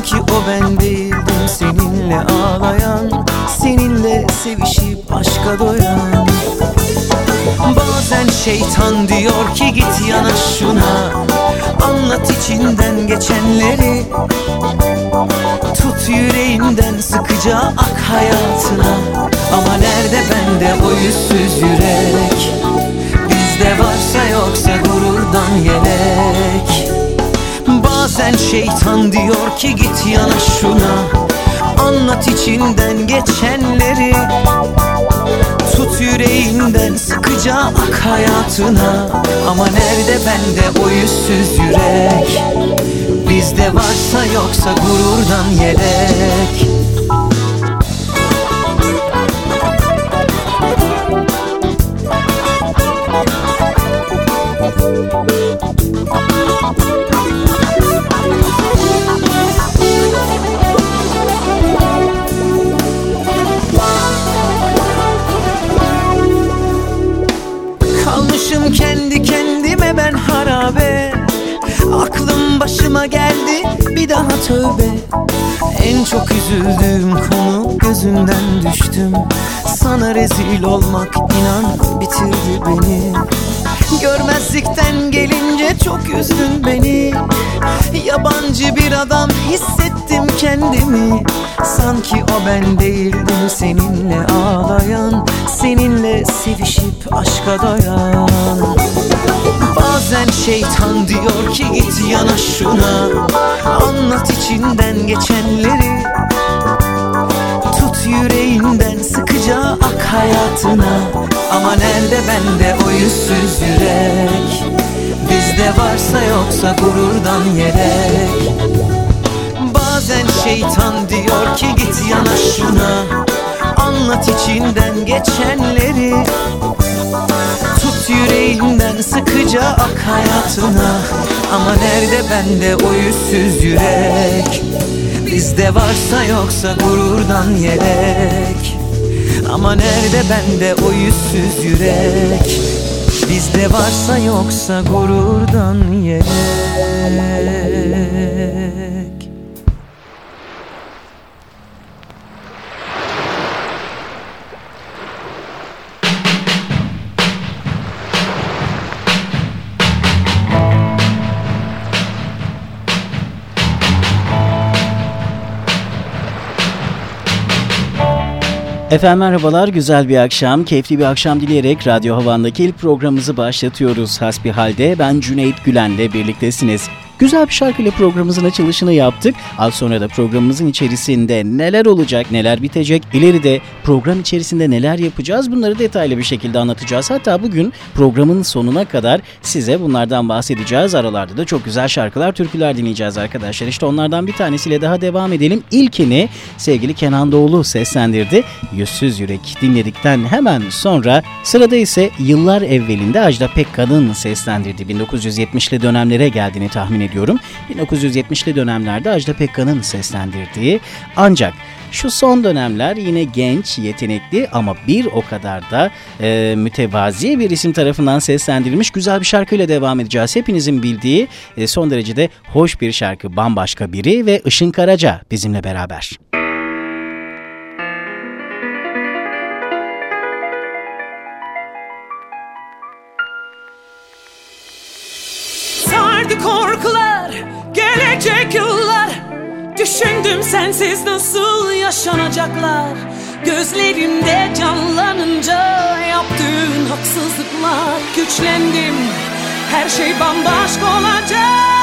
Sanki o ben değildim seninle ağlayan Seninle sevişip aşka doyan. Bazen şeytan diyor ki git yana şuna Anlat içinden geçenleri. Tut yüreğinden sıkıca ak hayatına Ama nerede bende o yüzsüz yürek? Bizde varsa yoksa gururdan yelek Bazen şeytan diyor ki git yana şuna. Anlat içinden geçenleri. Tut yüreğinden sıkıca ak hayatına. Ama nerede bende o yüzsüz yürek? Bizde varsa yoksa gururdan yelek düştüm Sana rezil olmak inan bitirdi beni. Görmezlikten gelince çok üzdün beni. Yabancı bir adam hissettim kendimi. Sanki o ben değildim seninle ağlayan Seninle sevişip aşka doyan Bazen şeytan diyor ki git yana şuna. Anlat içinden geçenleri yüreğinden sıkıca ak hayatına. Ama nerede bende o yüzsüz yürek? Bizde varsa yoksa gururdan yelek Bazen şeytan diyor ki git yana şuna. Anlat içinden geçenleri Tut yüreğinden sıkıca ak hayatına. Ama nerede bende o yüzsüz yürek? Bizde varsa yoksa gururdan yelek. Ama nerede bende o yüzsüz yürek? Bizde varsa yoksa gururdan yelek Efendim merhabalar, güzel bir akşam, keyifli bir akşam dileyerek Radyo Havan'daki ilk programımızı başlatıyoruz. Hasbihal'de ben Cüneyt Gülen'le birliktesiniz. Güzel bir şarkıyla programımızın açılışını yaptık. Az sonra da programımızın içerisinde neler olacak, neler bitecek, ileride program içerisinde neler yapacağız bunları detaylı bir şekilde anlatacağız. Hatta bugün programın sonuna kadar size bunlardan bahsedeceğiz. Aralarda da çok güzel şarkılar, türküler dinleyeceğiz arkadaşlar. İşte onlardan bir tanesiyle daha devam edelim. İlkini sevgili Kenan Doğulu seslendirdi. Yüzsüz Yürek dinledikten hemen sonra sırada ise yıllar evvelinde Ajda Pekkan'ın seslendirdiği 1970'li dönemlere geldiğini tahmin ediyorum ediyorum. 1970'li dönemlerde Ajda Pekkan'ın seslendirdiği ancak şu son dönemler yine genç, yetenekli ama bir o kadar da e, mütevazi bir isim tarafından seslendirilmiş güzel bir şarkıyla devam edeceğiz. Hepinizin bildiği e, son derecede hoş bir şarkı bambaşka biri ve Işın Karaca bizimle beraber. korkular Gelecek yıllar Düşündüm sensiz nasıl yaşanacaklar. Gözlerimde canlanınca yaptığın haksızlıklar. Güçlendim Her şey bambaşka olacak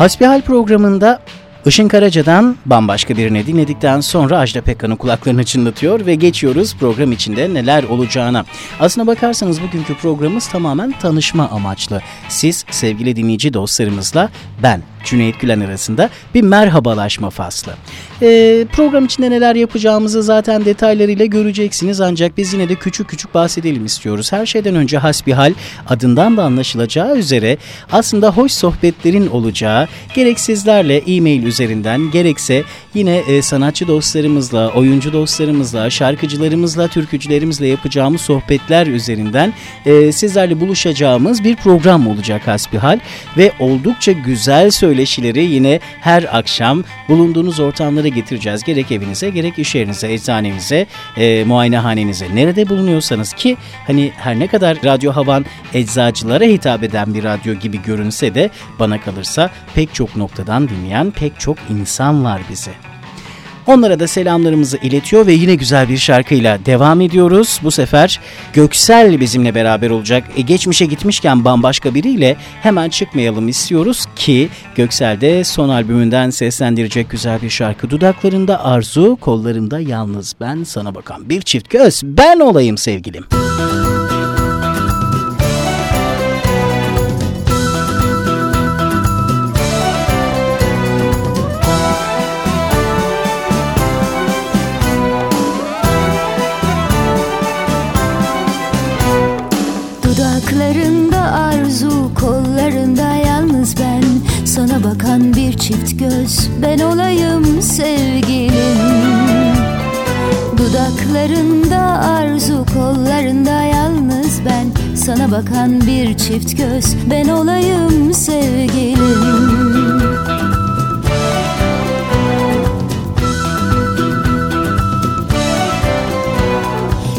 Hasbihal programında Işın Karaca'dan bambaşka birine dinledikten sonra Ajda Pekkan'ın kulaklarını çınlatıyor ve geçiyoruz program içinde neler olacağına. Aslına bakarsanız bugünkü programımız tamamen tanışma amaçlı. Siz sevgili dinleyici dostlarımızla ben Cüneyt Gülen arasında bir merhabalaşma faslı. Ee, program içinde neler yapacağımızı zaten detaylarıyla göreceksiniz ancak biz yine de küçük küçük bahsedelim istiyoruz. Her şeyden önce hasbihal adından da anlaşılacağı üzere aslında hoş sohbetlerin olacağı gerek sizlerle e-mail üzerinden gerekse yine e, sanatçı dostlarımızla, oyuncu dostlarımızla, şarkıcılarımızla, türkücülerimizle yapacağımız sohbetler üzerinden e, sizlerle buluşacağımız bir program olacak hasbihal ve oldukça güzel söyleşileri yine her akşam bulunduğunuz ortamlara getireceğiz. Gerek evinize gerek iş yerinize, eczanenize, e, muayenehanenize nerede bulunuyorsanız ki hani her ne kadar Radyo Havan eczacılara hitap eden bir radyo gibi görünse de bana kalırsa pek çok noktadan dinleyen pek çok insan var bize. Onlara da selamlarımızı iletiyor ve yine güzel bir şarkıyla devam ediyoruz. Bu sefer Göksel bizimle beraber olacak. E, geçmişe gitmişken bambaşka biriyle hemen çıkmayalım istiyoruz ki Göksel de son albümünden seslendirecek güzel bir şarkı. Dudaklarında arzu, kollarında yalnız ben sana bakan bir çift göz. Ben olayım sevgilim. Müzik çift göz Ben olayım sevgilim. Dudaklarında arzu kollarında yalnız ben. Sana bakan bir çift göz Ben olayım sevgilim.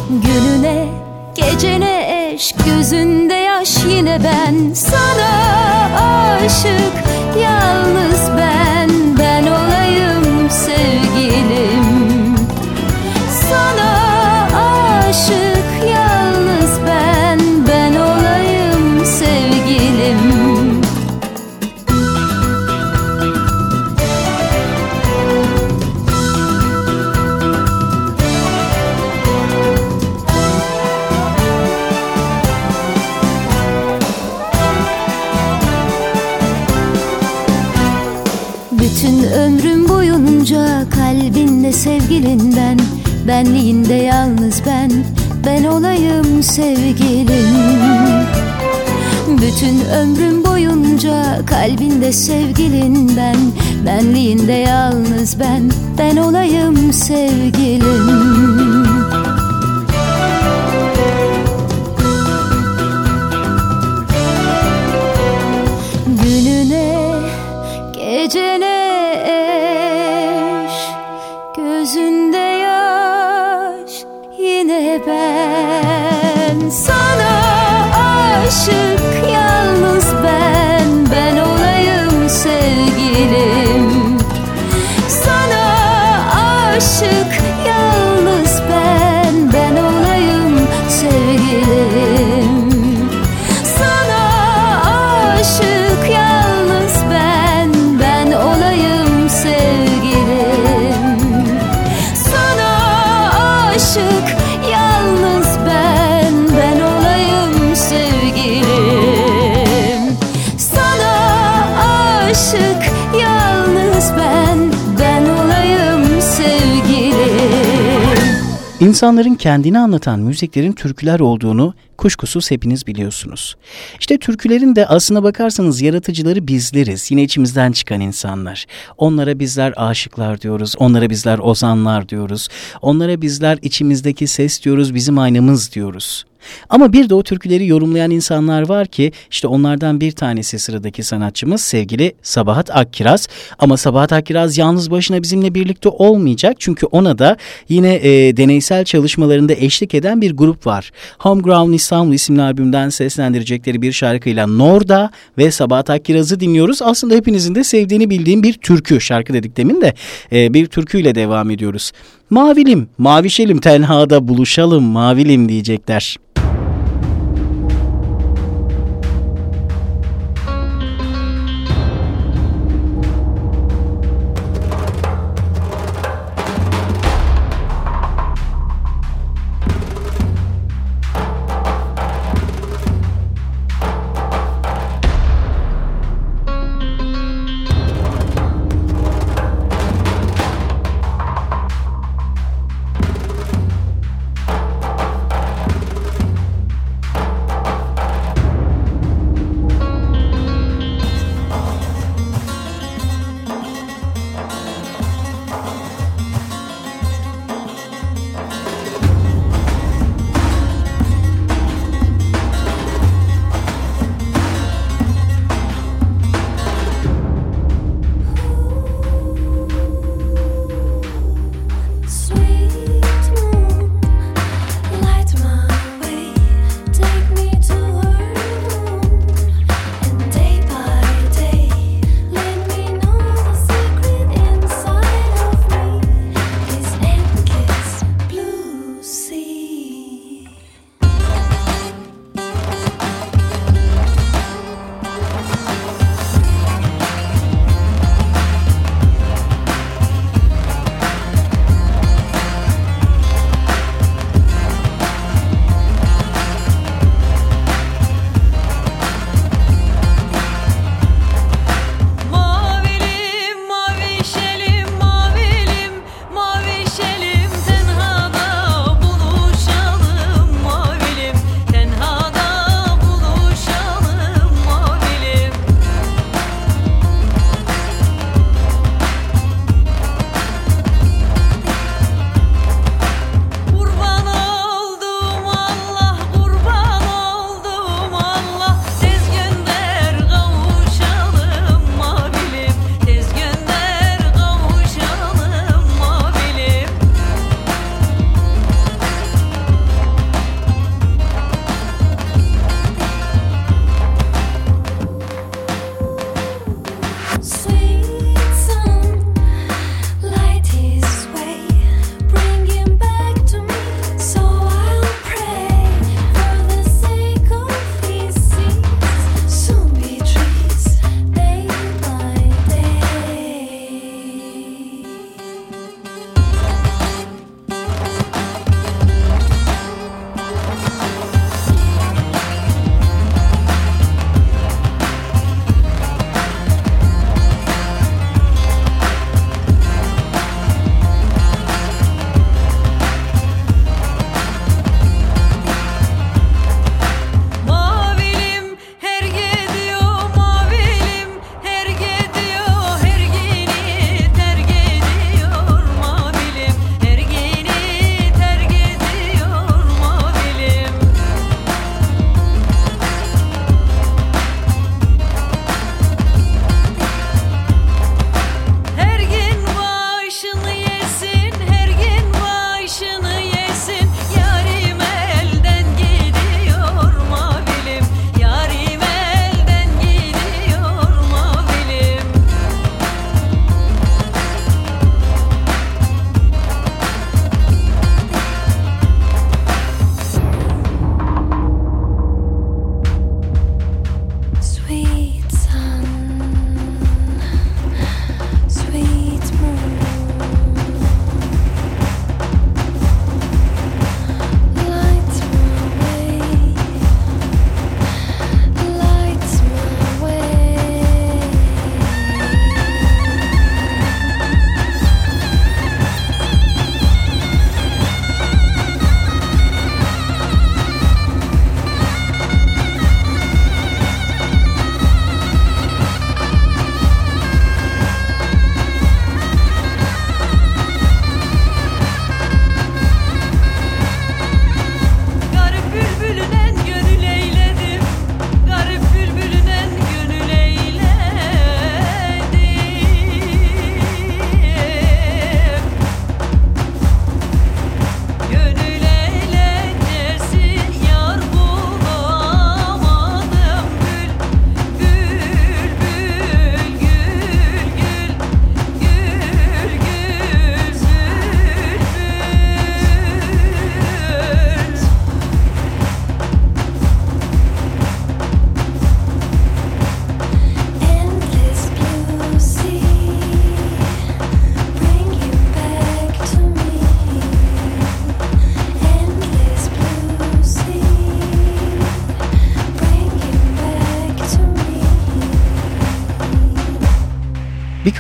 Gününe gecene eş Gözünde yaş yine ben. Sana aşık Benliğinde yalnız ben Ben olayım sevgilin Bütün ömrüm boyunca kalbinde sevgilin ben Benliğinde yalnız ben Ben olayım sevgilin İnsanların kendini anlatan müziklerin türküler olduğunu kuşkusuz hepiniz biliyorsunuz. İşte türkülerin de aslına bakarsanız yaratıcıları bizleriz. Yine içimizden çıkan insanlar. Onlara bizler aşıklar diyoruz. Onlara bizler ozanlar diyoruz. Onlara bizler içimizdeki ses diyoruz, bizim aynamız diyoruz. Ama bir de o türküleri yorumlayan insanlar var ki işte onlardan bir tanesi sıradaki sanatçımız sevgili Sabahat Akkiraz. Ama Sabahat Akkiraz yalnız başına bizimle birlikte olmayacak çünkü ona da yine e, deneysel çalışmalarında eşlik eden bir grup var. Homegrown İstanbul isimli albümden seslendirecekleri bir şarkıyla Norda ve Sabahat Akkiraz'ı dinliyoruz. Aslında hepinizin de sevdiğini bildiğim bir türkü şarkı dedik demin de e, bir türküyle devam ediyoruz. Mavilim, mavişelim tenhada buluşalım mavilim diyecekler.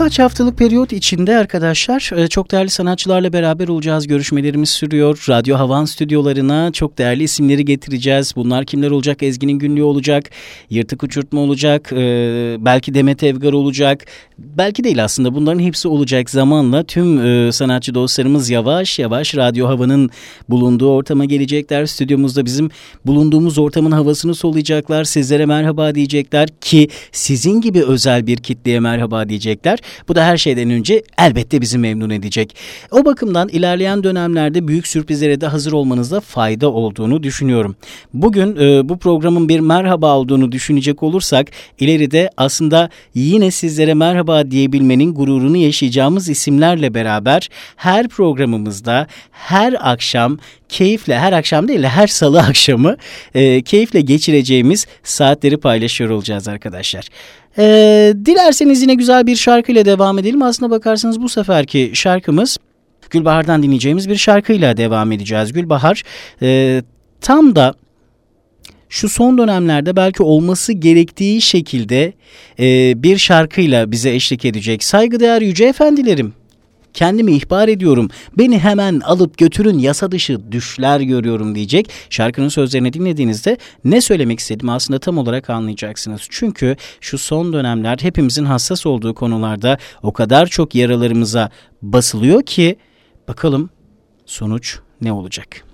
Birkaç haftalık periyot içinde arkadaşlar e, çok değerli sanatçılarla beraber olacağız. Görüşmelerimiz sürüyor. Radyo Havan stüdyolarına çok değerli isimleri getireceğiz. Bunlar kimler olacak? Ezgi'nin günlüğü olacak. Yırtık Uçurtma olacak. E, belki Demet Evgar olacak. Belki değil aslında bunların hepsi olacak zamanla. Tüm e, sanatçı dostlarımız yavaş yavaş Radyo Havan'ın bulunduğu ortama gelecekler. Stüdyomuzda bizim bulunduğumuz ortamın havasını soluyacaklar. Sizlere merhaba diyecekler ki sizin gibi özel bir kitleye merhaba diyecekler. Bu da her şeyden önce elbette bizi memnun edecek. O bakımdan ilerleyen dönemlerde büyük sürprizlere de hazır olmanızda fayda olduğunu düşünüyorum. Bugün e, bu programın bir merhaba olduğunu düşünecek olursak ileride aslında yine sizlere merhaba diyebilmenin gururunu yaşayacağımız isimlerle beraber her programımızda her akşam keyifle her akşam değil de her salı akşamı e, keyifle geçireceğimiz saatleri paylaşıyor olacağız arkadaşlar. E, dilerseniz yine güzel bir şarkıyla devam edelim. Aslına bakarsanız bu seferki şarkımız Gülbahar'dan dinleyeceğimiz bir şarkıyla devam edeceğiz. Gülbahar e, tam da şu son dönemlerde belki olması gerektiği şekilde e, bir şarkıyla bize eşlik edecek. Saygıdeğer yüce efendilerim kendimi ihbar ediyorum. Beni hemen alıp götürün yasa dışı düşler görüyorum diyecek. Şarkının sözlerini dinlediğinizde ne söylemek istediğimi aslında tam olarak anlayacaksınız. Çünkü şu son dönemler hepimizin hassas olduğu konularda o kadar çok yaralarımıza basılıyor ki bakalım sonuç ne olacak?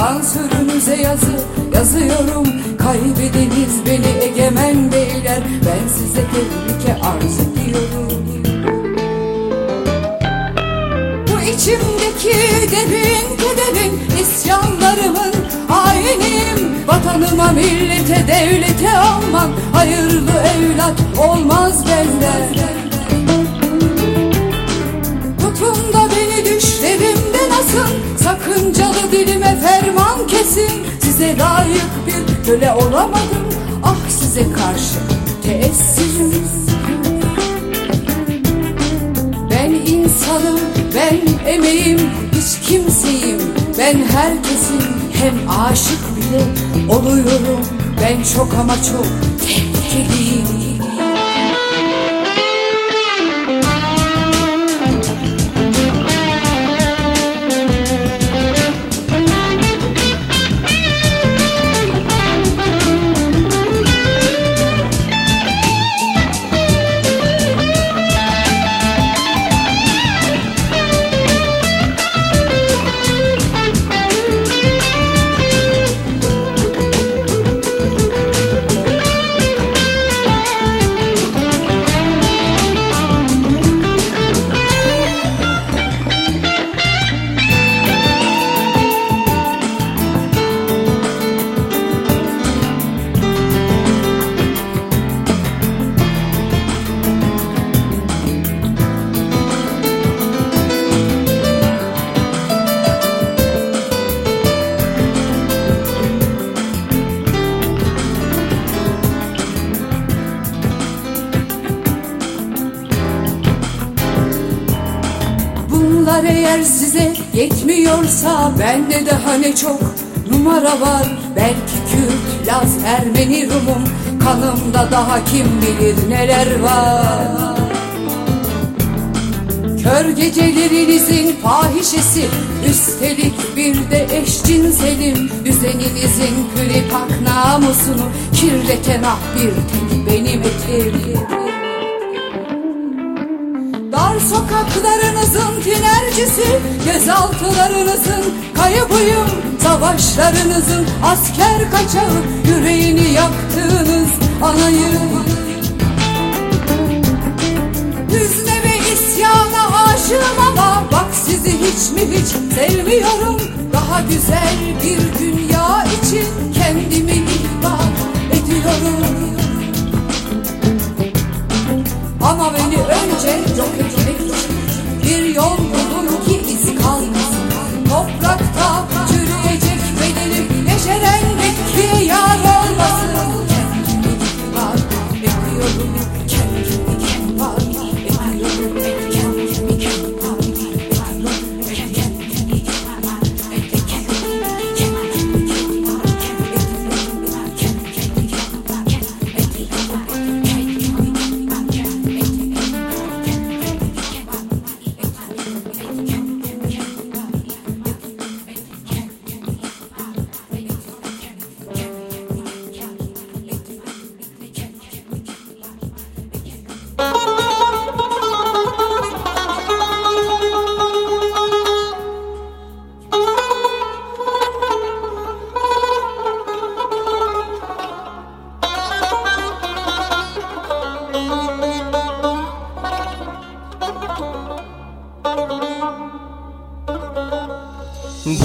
Sansürünüze yazı yazıyorum. Kaybedeniz beni egemen beyler. Ben size tehlike arz ediyorum. Bu içimdeki derin kederin isyanlarımın Hainim vatanıma millete devlete almam Hayırlı evlat olmaz benden Sakıncalı dilime ferman kesin. Size layık bir köle olamadım. Ah size karşı teessirim Ben insanım, ben emeğim, hiç kimseyim. Ben herkesin hem aşık bile oluyorum. Ben çok ama çok tehlikeliyim yetmiyorsa bende daha ne çok numara var. Belki Kürt, Laz, Ermeni, Rumum. Kanımda daha kim bilir neler var. Kör gecelerinizin fahişesi. Üstelik bir de eşcinselim Düzeninizin kripak namusunu Kirleten ah bir tek benim eteğim Dar sokaklarınızın tinercisi Gözaltılarınızın kaybıyım Savaşlarınızın asker kaçağı Yüreğini yaktığınız anayım. Hüzne ve isyana aşığım ama Bak sizi hiç mi hiç sevmiyorum? Daha güzel bir dünya için Kendimi ihbar ediyorum. Ama beni önce yok etmek Bir yol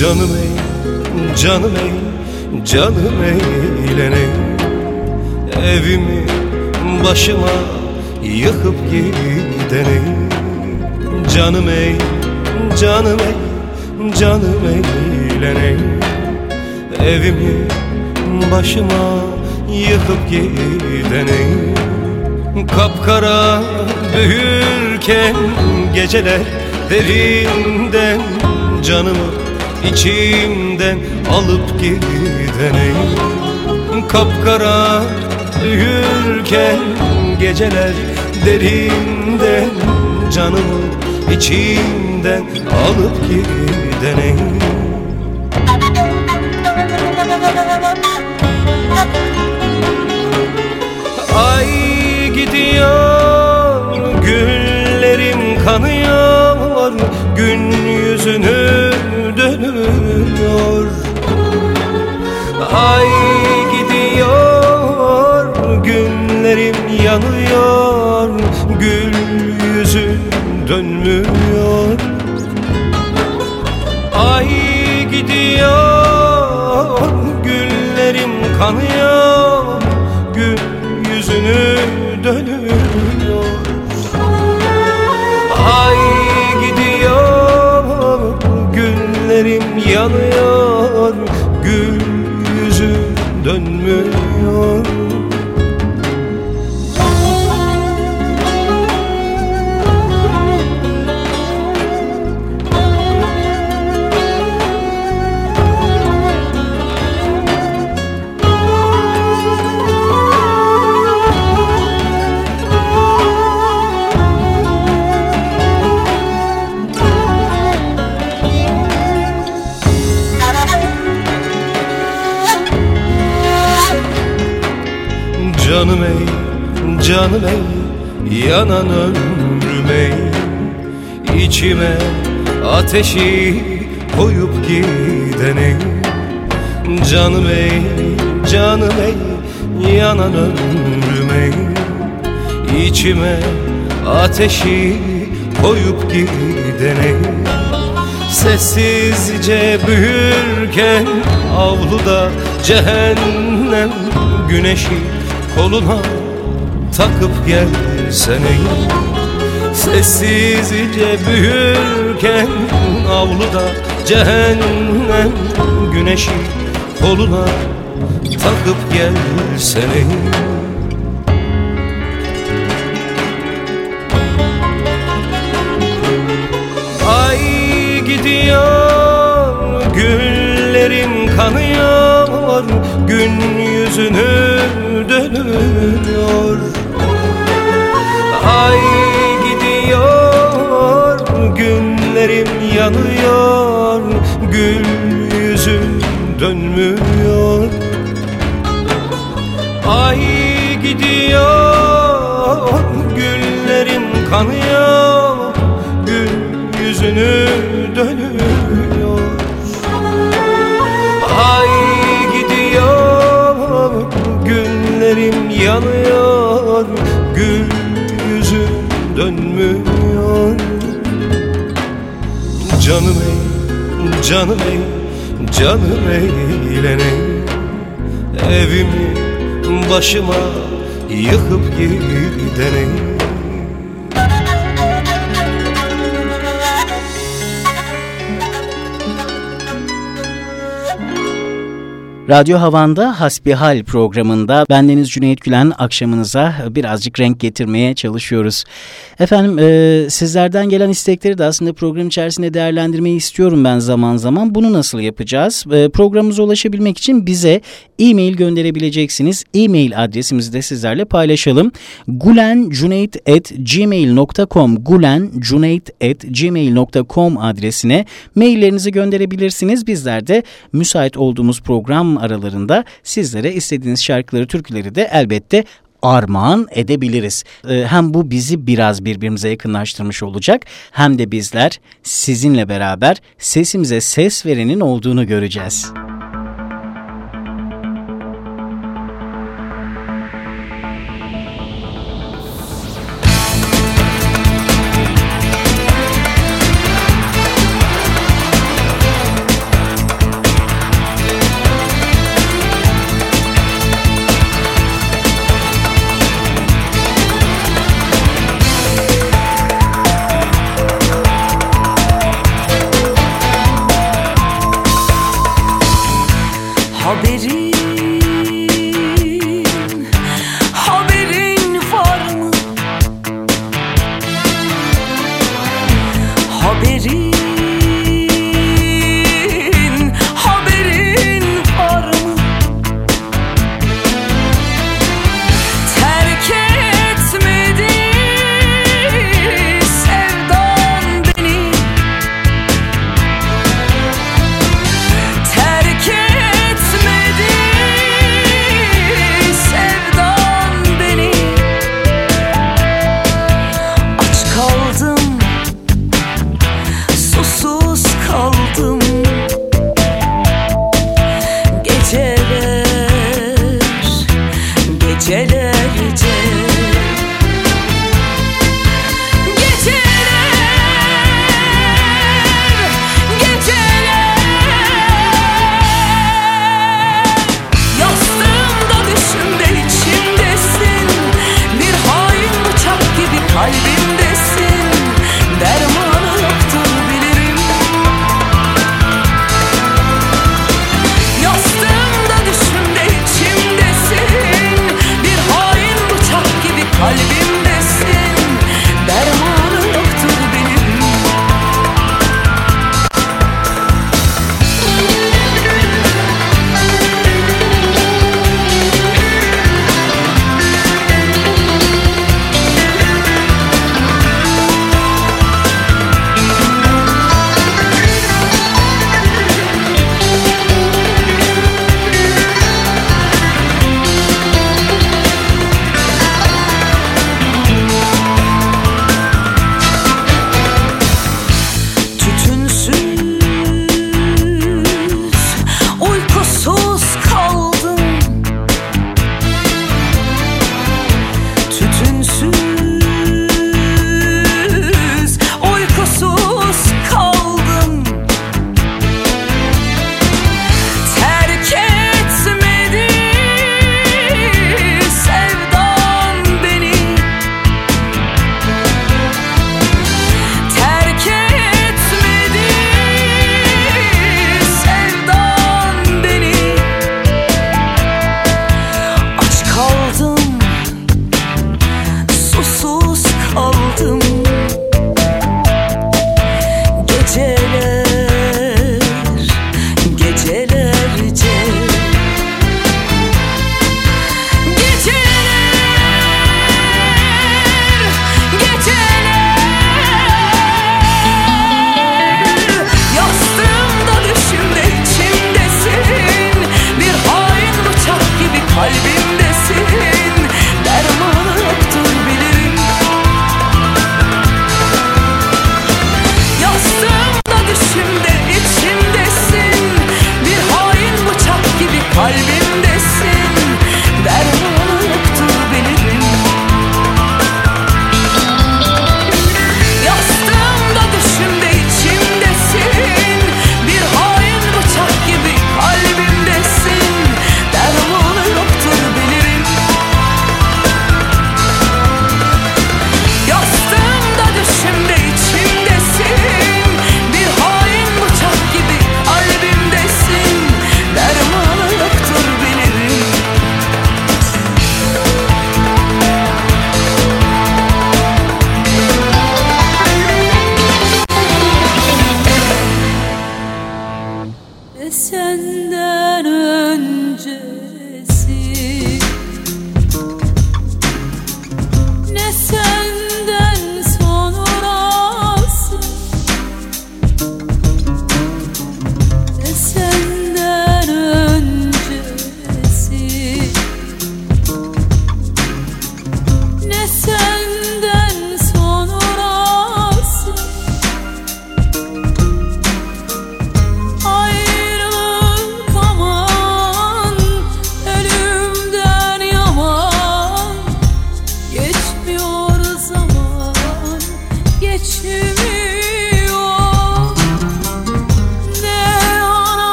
Canım ey, canım ey, canım eğlene Evimi başıma yıkıp gidene. Canım ey, canım ey, canım eğlene Evimi başıma yıkıp gidene. Kapkara büyürken geceler derinden Canımı içimden alıp gidene Kapkara büyürken geceler derinden Canımı içimden alıp gidene Ay gidiyor Güllerim kanıyor Gün yüzünü dönüyor Ay gidiyor Günlerim yanıyor Gül yüzü dönmüyor. Ay gidiyor Güllerim kanıyor Gül yüzünü Günlerim yanıyor yanan ömrüm ey İçime ateşi koyup giden ey Canım ey, canım ey, yanan ömrüm ey İçime ateşi koyup giden ey Sessizce büyürken avluda cehennem güneşi koluna takıp gelsene Sessizce büyürken avluda cehennem güneşi koluna takıp gelsene Ay gidiyor güllerim kanıyor Gün yüzünü dönüyor Ay gidiyor günlerim yanıyor Gül yüzü dönmüyor. Ay gidiyor güllerim kanıyor Gül yüzünü dönüyor Canım ey, canım ey Canım eğlene Evimi başıma yıkıp gidene Radyo Havan'da Hasbihal programında bendeniz Cüneyt Gülen akşamınıza birazcık renk getirmeye çalışıyoruz. Efendim e, sizlerden gelen istekleri de aslında program içerisinde değerlendirmeyi istiyorum ben zaman zaman. Bunu nasıl yapacağız? E, programımıza ulaşabilmek için bize e-mail gönderebileceksiniz. E-mail adresimizi de sizlerle paylaşalım. gulencuneyt.gmail.com gulencuneyt.gmail.com adresine maillerinizi gönderebilirsiniz. Bizler de müsait olduğumuz program aralarında sizlere istediğiniz şarkıları, türküleri de elbette armağan edebiliriz. Ee, hem bu bizi biraz birbirimize yakınlaştırmış olacak hem de bizler sizinle beraber sesimize ses verenin olduğunu göreceğiz.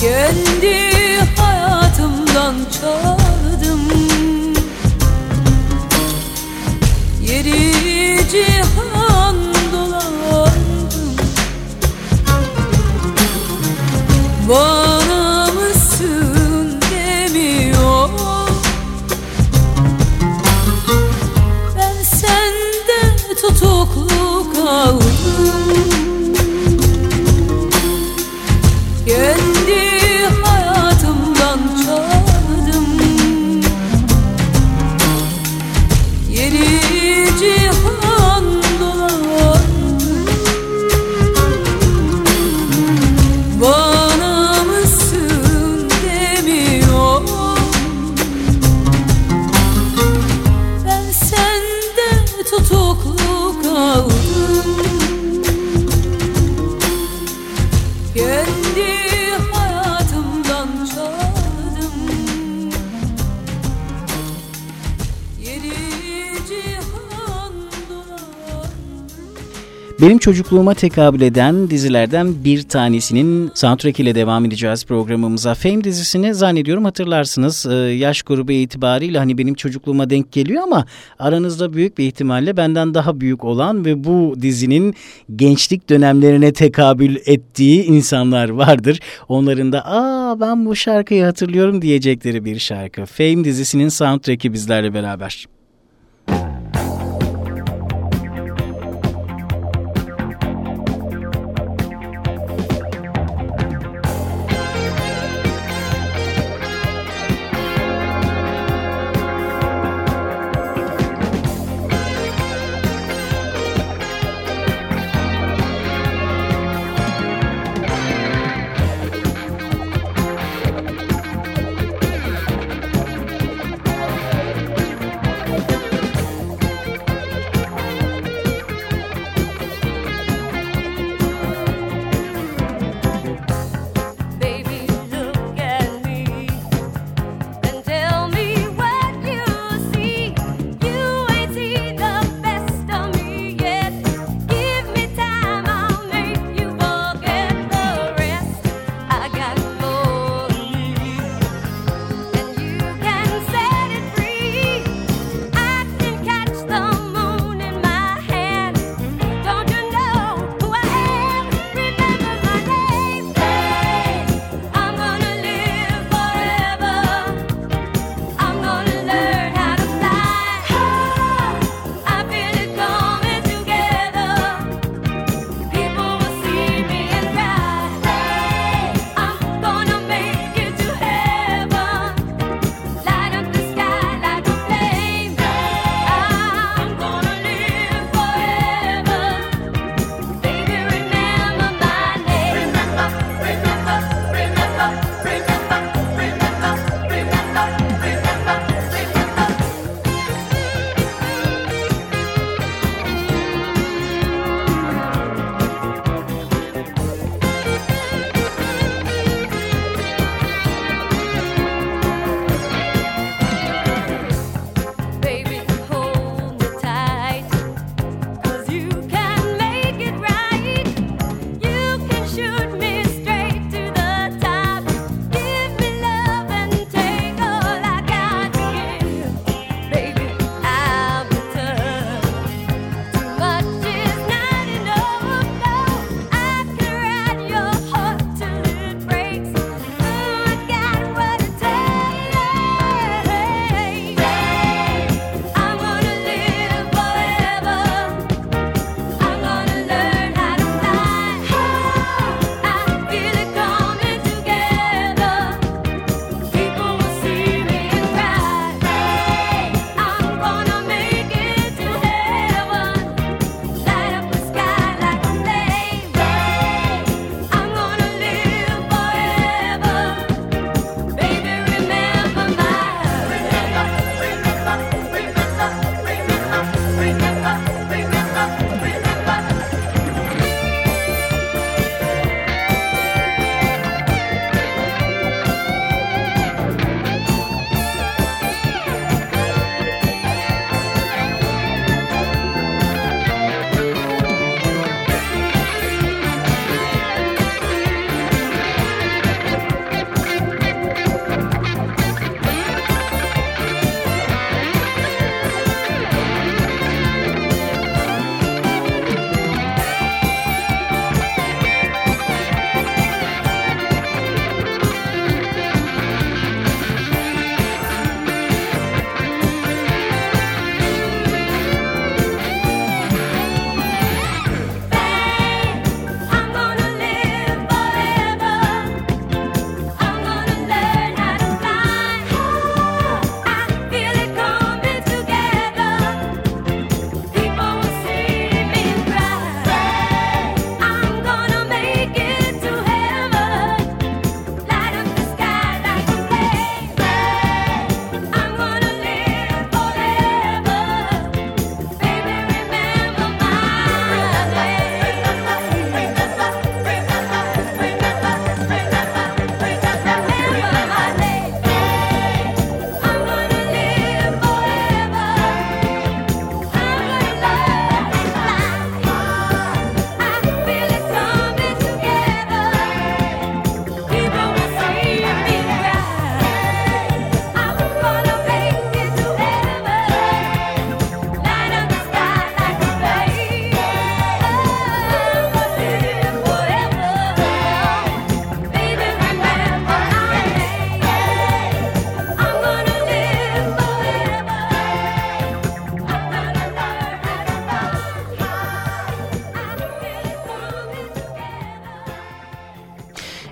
Kendi hayatımdan çaldım. Yeri cihan dolandım. Bana mısın demiyor? Ben sende tutuklu kaldım. Benim çocukluğuma tekabül eden dizilerden bir tanesinin soundtrack ile devam edeceğiz programımıza. Fame dizisini zannediyorum hatırlarsınız. Ee, yaş grubu itibariyle hani benim çocukluğuma denk geliyor ama aranızda büyük bir ihtimalle benden daha büyük olan ve bu dizinin gençlik dönemlerine tekabül ettiği insanlar vardır. Onların da aa ben bu şarkıyı hatırlıyorum diyecekleri bir şarkı. Fame dizisinin soundtrack'i bizlerle beraber.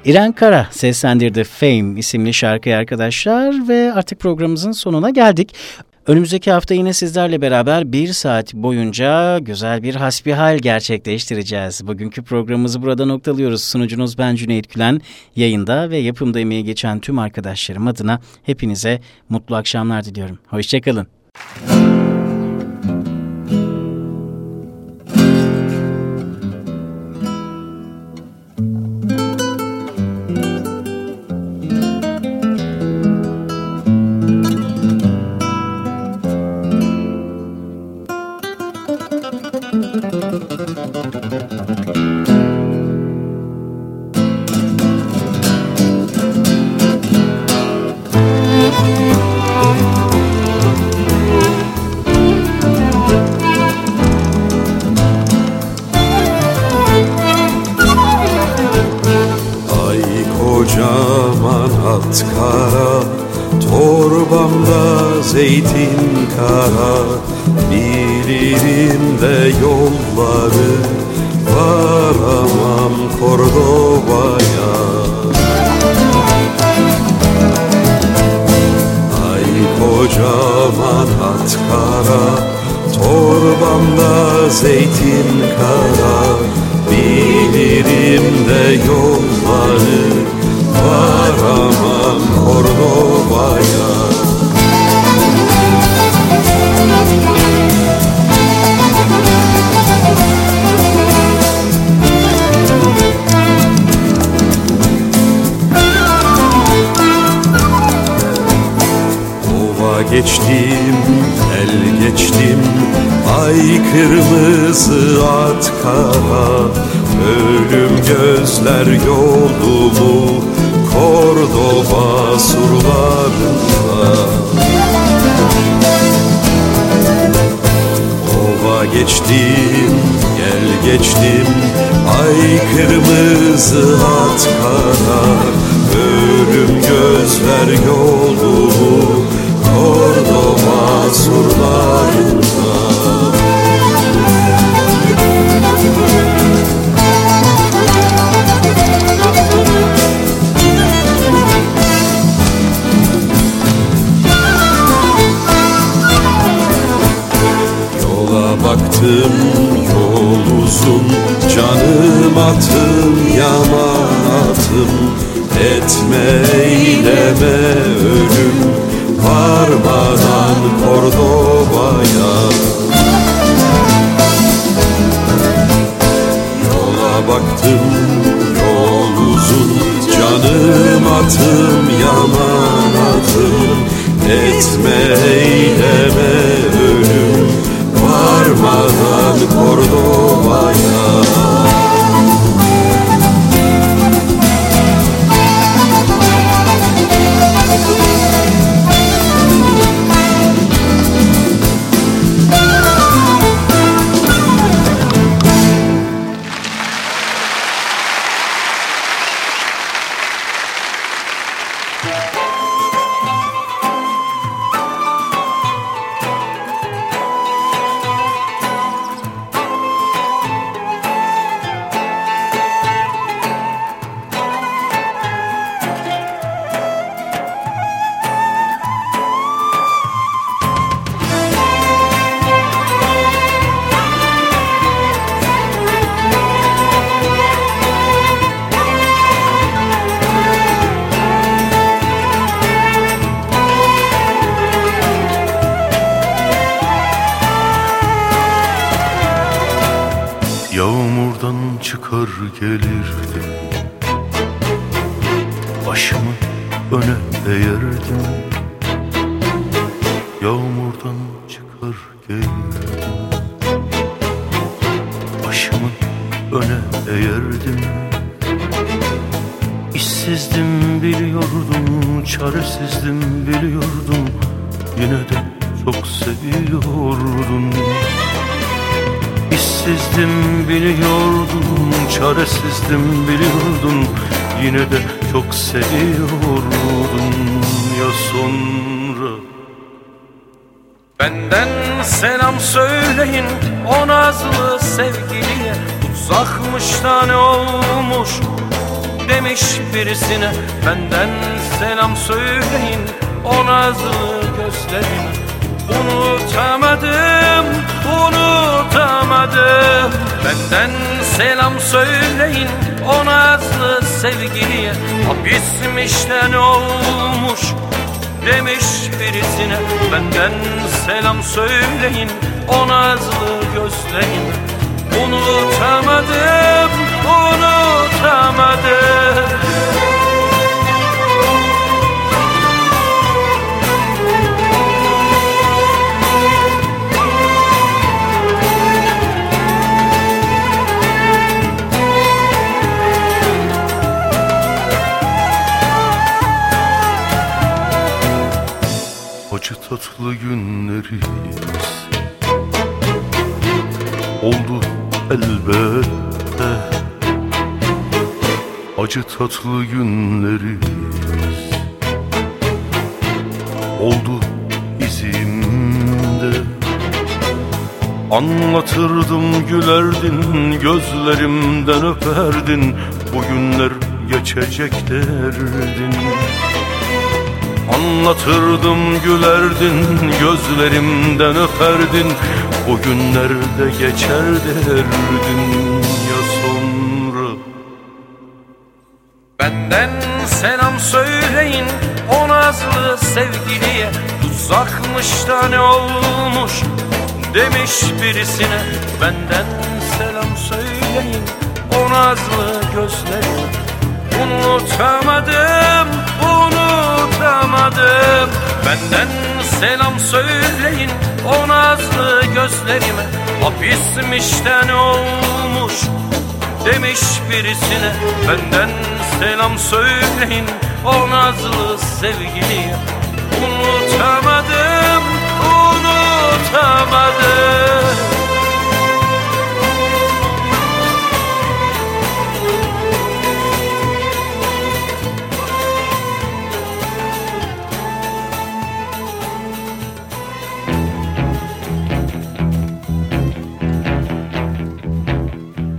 İren Kara seslendirdi Fame isimli şarkıyı arkadaşlar ve artık programımızın sonuna geldik. Önümüzdeki hafta yine sizlerle beraber bir saat boyunca güzel bir hasbihal gerçekleştireceğiz. Bugünkü programımızı burada noktalıyoruz. Sunucunuz ben Cüneyt Gülen. Yayında ve yapımda emeği geçen tüm arkadaşlarım adına hepinize mutlu akşamlar diliyorum. Hoşçakalın. geçtim, Ay kırmızı at kara Ölüm gözler yolumu Kordova surlarında Yola baktım yol uzun Canım atım yaman atım Etme eyleme ölüm. Varmadan Kordoba'ya Yola baktım yol uzun. Canım atım yaman atım Etme eyleme varmadan життя ліжете. seni ya sonra. Benden selam söyleyin o nazlı sevgiliye. Uzakmış da ne olmuş demiş birisine. Benden selam söyleyin o nazlı gözlerine Unutamadım, unutamadım. Benden selam söyleyin ona nazlı sevgiliye Hapismişten olmuş demiş birisine. Benden selam söyleyin o nazlı gözlerine Unutamadım, unutamadım Acı tatlı günlerimiz Oldu elbette. Acı tatlı günlerimiz Oldu izimde. Anlatırdım gülerdin Gözlerimden öperdin. Bugünler geçecek derdin Anlatırdım gülerdin Gözlerimden öperdin. O günlerde geçer derdin ya sonra. Benden selam söyleyin o nazlı sevgiliye. Tuzakmış da ne olmuş demiş birisine. Benden selam söyleyin o nazlı gözlerine Unutamadım, unutamadım. Benden selam söyleyin o nazlı gözlerime. Hapismişten olmuş demiş birisine. Benden selam söyleyin o nazlı sevgiliye. Unutamadım, unutamadım